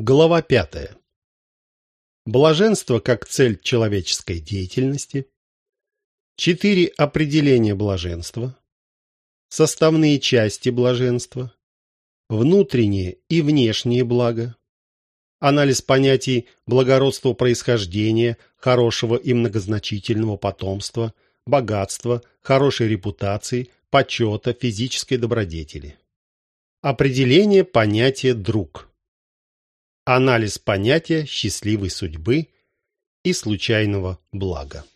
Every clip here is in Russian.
Глава пятая. Блаженство как цель человеческой деятельности. Четыре определения блаженства. Составные части блаженства. Внутреннее и внешнее благо. Анализ понятий благородства происхождения, хорошего и многозначительного потомства, богатства, хорошей репутации, почета, физической добродетели. Определение понятия «друг». Анализ понятия счастливой судьбы и случайного блага.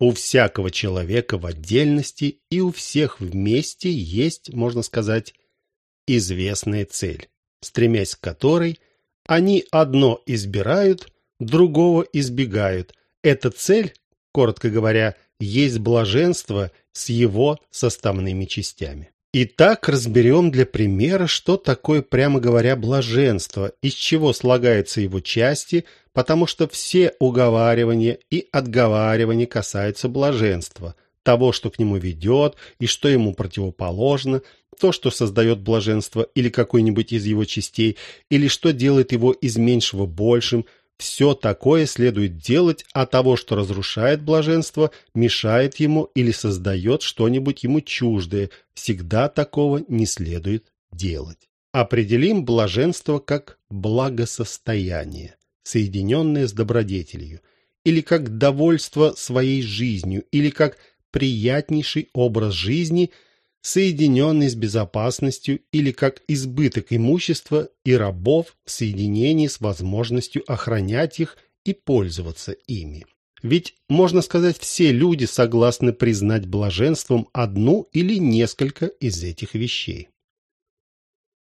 У всякого человека в отдельности и у всех вместе есть, можно сказать, известная цель, стремясь к которой они одно избирают, другого избегают. Эта цель, коротко говоря, есть блаженство с его составными частями. Итак, разберем для примера, что такое, прямо говоря, блаженство, из чего слагаются его части, потому что все уговаривания и отговаривания касаются блаженства, того, что к нему ведет и что ему противоположно, то, что создает блаженство или какой-нибудь из его частей, или что делает его из меньшего большим – все такое следует делать, а того, что разрушает блаженство, мешает ему или создает что-нибудь ему чуждое, всегда такого не следует делать. Определим блаженство как благосостояние, соединенное с добродетелью, или как довольство своей жизнью, или как приятнейший образ жизни – соединенный с безопасностью или как избыток имущества и рабов в соединении с возможностью охранять их и пользоваться ими. Ведь, можно сказать, все люди согласны признать блаженством одну или несколько из этих вещей.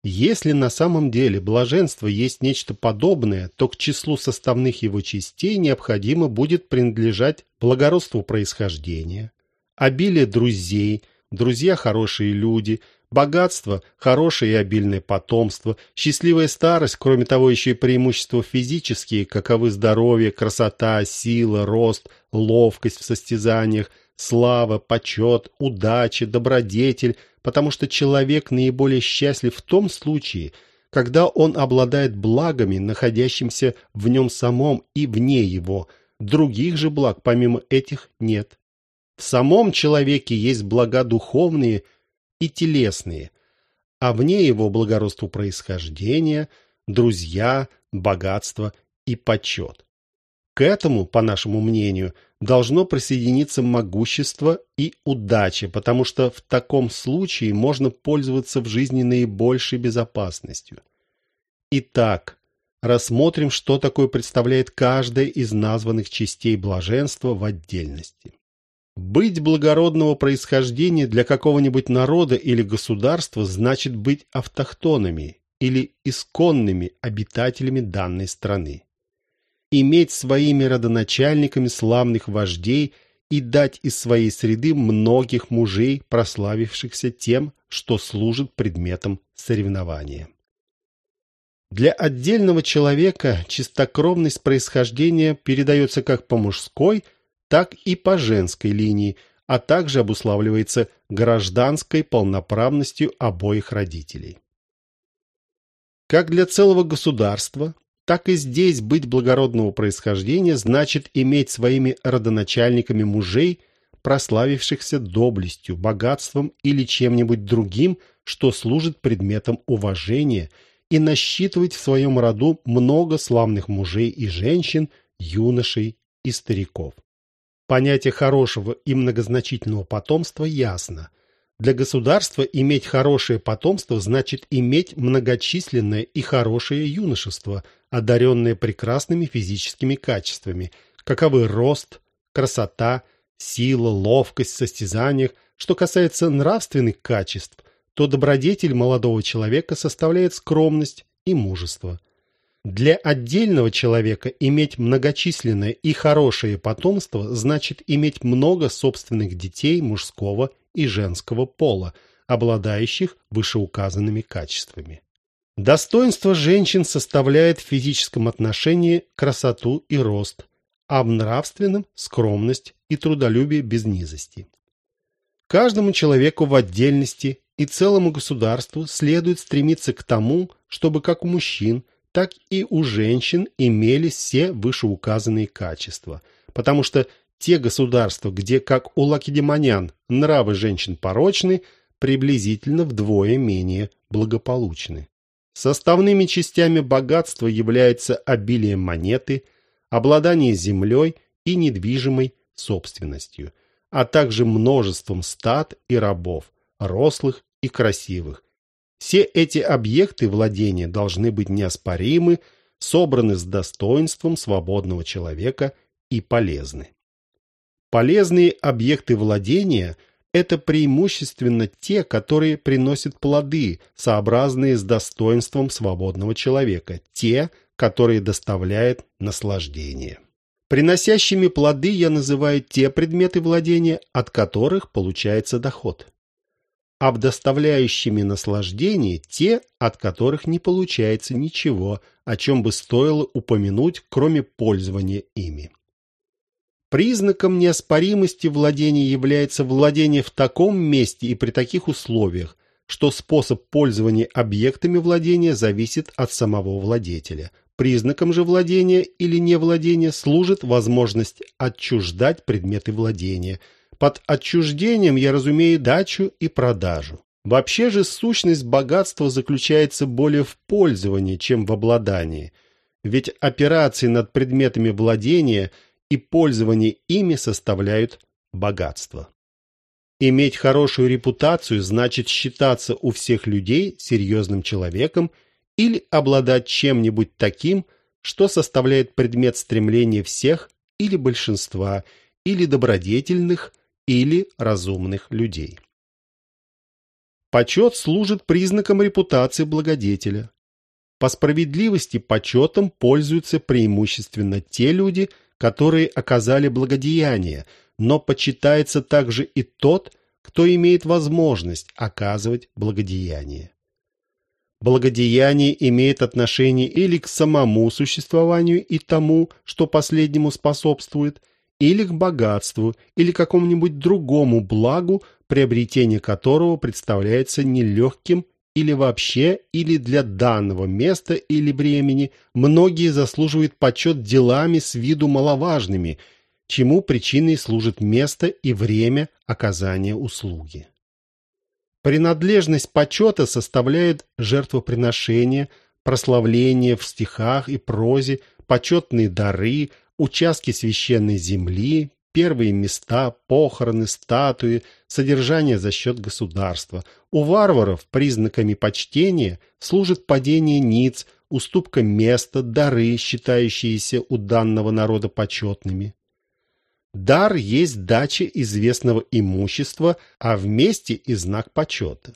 Если на самом деле блаженство есть нечто подобное, то к числу составных его частей необходимо будет принадлежать благородству происхождения, обилие друзей – друзья хорошие люди, богатство, хорошее и обильное потомство, счастливая старость, кроме того, еще и преимущества физические, каковы здоровье, красота, сила, рост, ловкость в состязаниях, слава, почет, удача, добродетель, потому что человек наиболее счастлив в том случае, когда он обладает благами, находящимися в нем самом и вне его, других же благ помимо этих нет. В самом человеке есть блага духовные и телесные, а вне его благородство происхождения, друзья, богатство и почет. К этому, по нашему мнению, должно присоединиться могущество и удача, потому что в таком случае можно пользоваться в жизни наибольшей безопасностью. Итак, рассмотрим, что такое представляет каждая из названных частей блаженства в отдельности. Быть благородного происхождения для какого-нибудь народа или государства значит быть автохтонами или исконными обитателями данной страны. Иметь своими родоначальниками славных вождей и дать из своей среды многих мужей, прославившихся тем, что служит предметом соревнования. Для отдельного человека чистокровность происхождения передается как по мужской – так и по женской линии, а также обуславливается гражданской полноправностью обоих родителей. Как для целого государства, так и здесь быть благородного происхождения значит иметь своими родоначальниками мужей, прославившихся доблестью, богатством или чем-нибудь другим, что служит предметом уважения, и насчитывать в своем роду много славных мужей и женщин, юношей и стариков. Понятие хорошего и многозначительного потомства ясно. Для государства иметь хорошее потомство значит иметь многочисленное и хорошее юношество, одаренное прекрасными физическими качествами, каковы рост, красота, сила, ловкость в состязаниях. Что касается нравственных качеств, то добродетель молодого человека составляет скромность и мужество. Для отдельного человека иметь многочисленное и хорошее потомство значит иметь много собственных детей мужского и женского пола, обладающих вышеуказанными качествами. Достоинство женщин составляет в физическом отношении красоту и рост, а в нравственном – скромность и трудолюбие без низости. Каждому человеку в отдельности и целому государству следует стремиться к тому, чтобы как у мужчин – так и у женщин имелись все вышеуказанные качества, потому что те государства, где, как у лакедемонян, нравы женщин порочны, приблизительно вдвое менее благополучны. Составными частями богатства является обилие монеты, обладание землей и недвижимой собственностью, а также множеством стад и рабов, рослых и красивых. Все эти объекты владения должны быть неоспоримы, собраны с достоинством свободного человека и полезны. Полезные объекты владения – это преимущественно те, которые приносят плоды, сообразные с достоинством свободного человека, те, которые доставляют наслаждение. Приносящими плоды я называю те предметы владения, от которых получается доход. Обдоставляющими наслаждение те, от которых не получается ничего, о чем бы стоило упомянуть, кроме пользования ими. Признаком неоспоримости владения является владение в таком месте и при таких условиях, что способ пользования объектами владения зависит от самого владетеля, Признаком же владения или невладения служит возможность отчуждать предметы владения. Под отчуждением я разумею дачу и продажу. Вообще же сущность богатства заключается более в пользовании, чем в обладании. Ведь операции над предметами владения и пользование ими составляют богатство. Иметь хорошую репутацию значит считаться у всех людей серьезным человеком – или обладать чем-нибудь таким, что составляет предмет стремления всех или большинства, или добродетельных, или разумных людей. Почет служит признаком репутации благодетеля. По справедливости почетом пользуются преимущественно те люди, которые оказали благодеяние, но почитается также и тот, кто имеет возможность оказывать благодеяние. Благодеяние имеет отношение или к самому существованию и тому, что последнему способствует, или к богатству, или какому-нибудь другому благу, приобретение которого представляется нелегким или вообще, или для данного места или времени, многие заслуживают почет делами с виду маловажными, чему причиной служит место и время оказания услуги. Принадлежность почета составляет жертвоприношение, прославление в стихах и прозе, почетные дары, участки священной земли, первые места, похороны, статуи, содержание за счет государства. У варваров признаками почтения служит падение ниц, уступка места, дары, считающиеся у данного народа почетными. Дар есть дача известного имущества, а вместе и знак почета.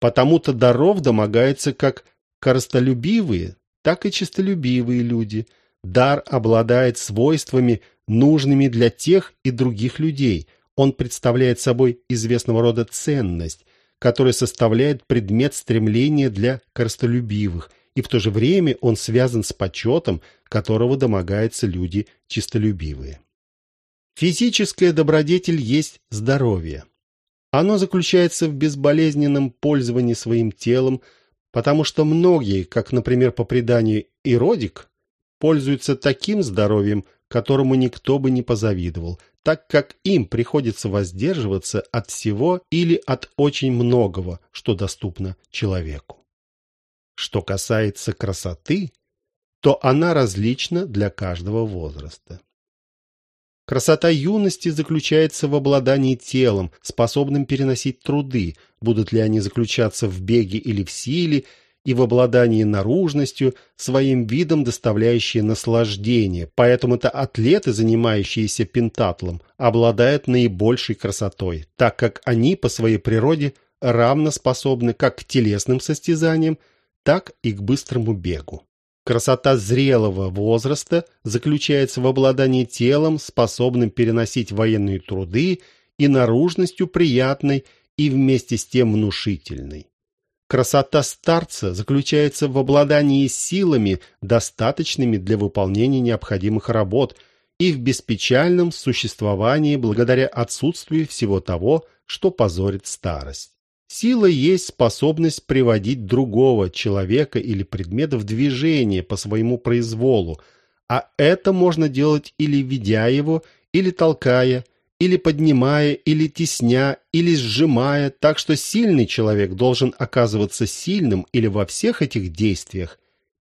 Потому-то даров домогаются как коростолюбивые, так и честолюбивые люди. Дар обладает свойствами, нужными для тех и других людей. Он представляет собой известного рода ценность, которая составляет предмет стремления для коростолюбивых, и в то же время он связан с почетом, которого домогаются люди чистолюбивые. Физическая добродетель есть здоровье. Оно заключается в безболезненном пользовании своим телом, потому что многие, как, например, по преданию Иродик, пользуются таким здоровьем, которому никто бы не позавидовал, так как им приходится воздерживаться от всего или от очень многого, что доступно человеку. Что касается красоты, то она различна для каждого возраста. Красота юности заключается в обладании телом, способным переносить труды, будут ли они заключаться в беге или в силе, и в обладании наружностью, своим видом доставляющие наслаждение. Поэтому-то атлеты, занимающиеся пентатлом, обладают наибольшей красотой, так как они по своей природе равно способны как к телесным состязаниям, так и к быстрому бегу. Красота зрелого возраста заключается в обладании телом, способным переносить военные труды, и наружностью приятной и вместе с тем внушительной. Красота старца заключается в обладании силами, достаточными для выполнения необходимых работ, и в беспечальном существовании благодаря отсутствию всего того, что позорит старость. Сила есть способность приводить другого человека или предмет в движение по своему произволу, а это можно делать или ведя его, или толкая, или поднимая, или тесня, или сжимая, так что сильный человек должен оказываться сильным или во всех этих действиях,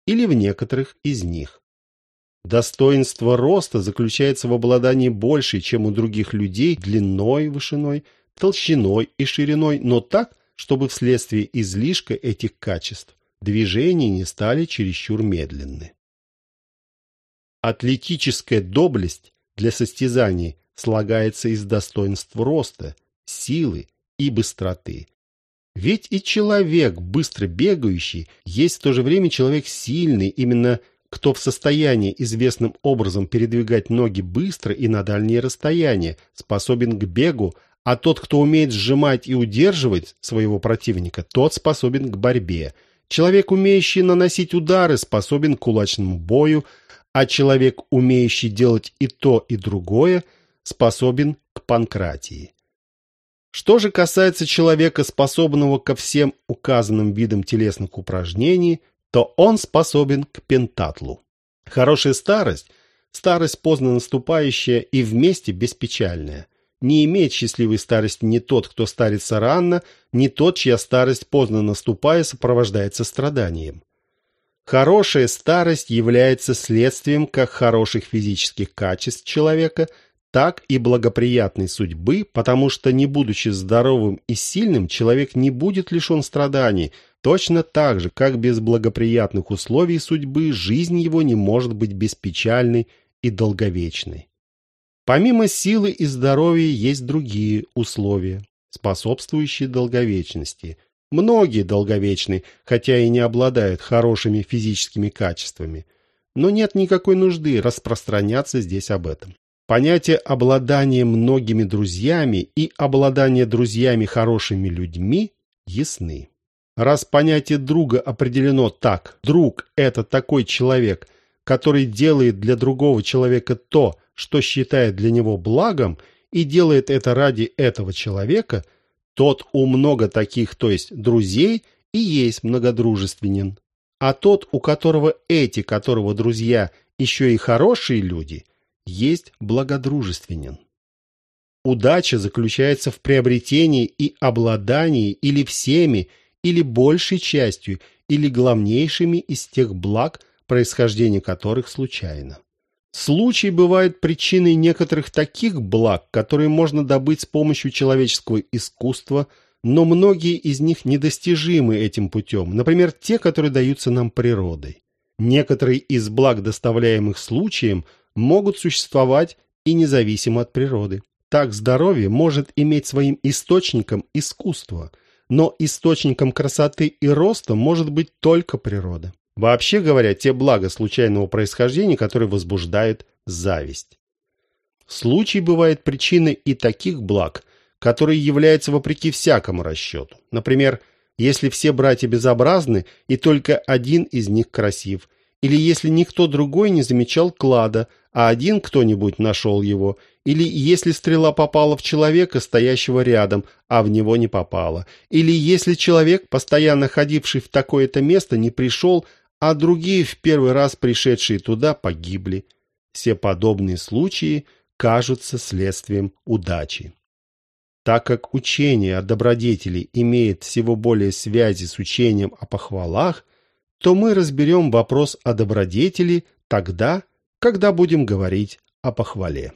или в некоторых из них. Достоинство роста заключается в обладании большей, чем у других людей, длиной, вышиной, толщиной и шириной, но так, чтобы вследствие излишка этих качеств движения не стали чересчур медленны. Атлетическая доблесть для состязаний слагается из достоинств роста, силы и быстроты. Ведь и человек, быстро бегающий, есть в то же время человек сильный, именно кто в состоянии известным образом передвигать ноги быстро и на дальние расстояния, способен к бегу, а тот, кто умеет сжимать и удерживать своего противника, тот способен к борьбе. Человек, умеющий наносить удары, способен к кулачному бою, а человек, умеющий делать и то, и другое, способен к панкратии. Что же касается человека, способного ко всем указанным видам телесных упражнений, то он способен к пентатлу. Хорошая старость – старость поздно наступающая и вместе беспечальная. Не имеет счастливой старости ни тот, кто старится рано, ни тот, чья старость поздно наступая сопровождается страданием. Хорошая старость является следствием как хороших физических качеств человека, так и благоприятной судьбы, потому что, не будучи здоровым и сильным, человек не будет лишен страданий, точно так же, как без благоприятных условий судьбы жизнь его не может быть беспечальной и долговечной. Помимо силы и здоровья есть другие условия, способствующие долговечности – Многие долговечны, хотя и не обладают хорошими физическими качествами. Но нет никакой нужды распространяться здесь об этом. Понятие обладания многими друзьями и обладание друзьями хорошими людьми ясны. Раз понятие друга определено так, друг – это такой человек, который делает для другого человека то, что считает для него благом, и делает это ради этого человека, тот у много таких, то есть друзей, и есть многодружественен. А тот, у которого эти, которого друзья, еще и хорошие люди, есть благодружественен. Удача заключается в приобретении и обладании или всеми, или большей частью, или главнейшими из тех благ, происхождение которых случайно. Случай бывает причиной некоторых таких благ, которые можно добыть с помощью человеческого искусства, но многие из них недостижимы этим путем, например, те, которые даются нам природой. Некоторые из благ, доставляемых случаем, могут существовать и независимо от природы. Так здоровье может иметь своим источником искусство, но источником красоты и роста может быть только природа. Вообще говоря, те блага случайного происхождения, которые возбуждают зависть. Случай бывает причиной и таких благ, которые являются вопреки всякому расчету. Например, если все братья безобразны и только один из них красив, или если никто другой не замечал клада, а один кто-нибудь нашел его, или если стрела попала в человека, стоящего рядом, а в него не попала, или если человек, постоянно ходивший в такое-то место, не пришел, а другие, в первый раз пришедшие туда, погибли. Все подобные случаи кажутся следствием удачи. Так как учение о добродетели имеет всего более связи с учением о похвалах, то мы разберем вопрос о добродетели тогда, когда будем говорить о похвале.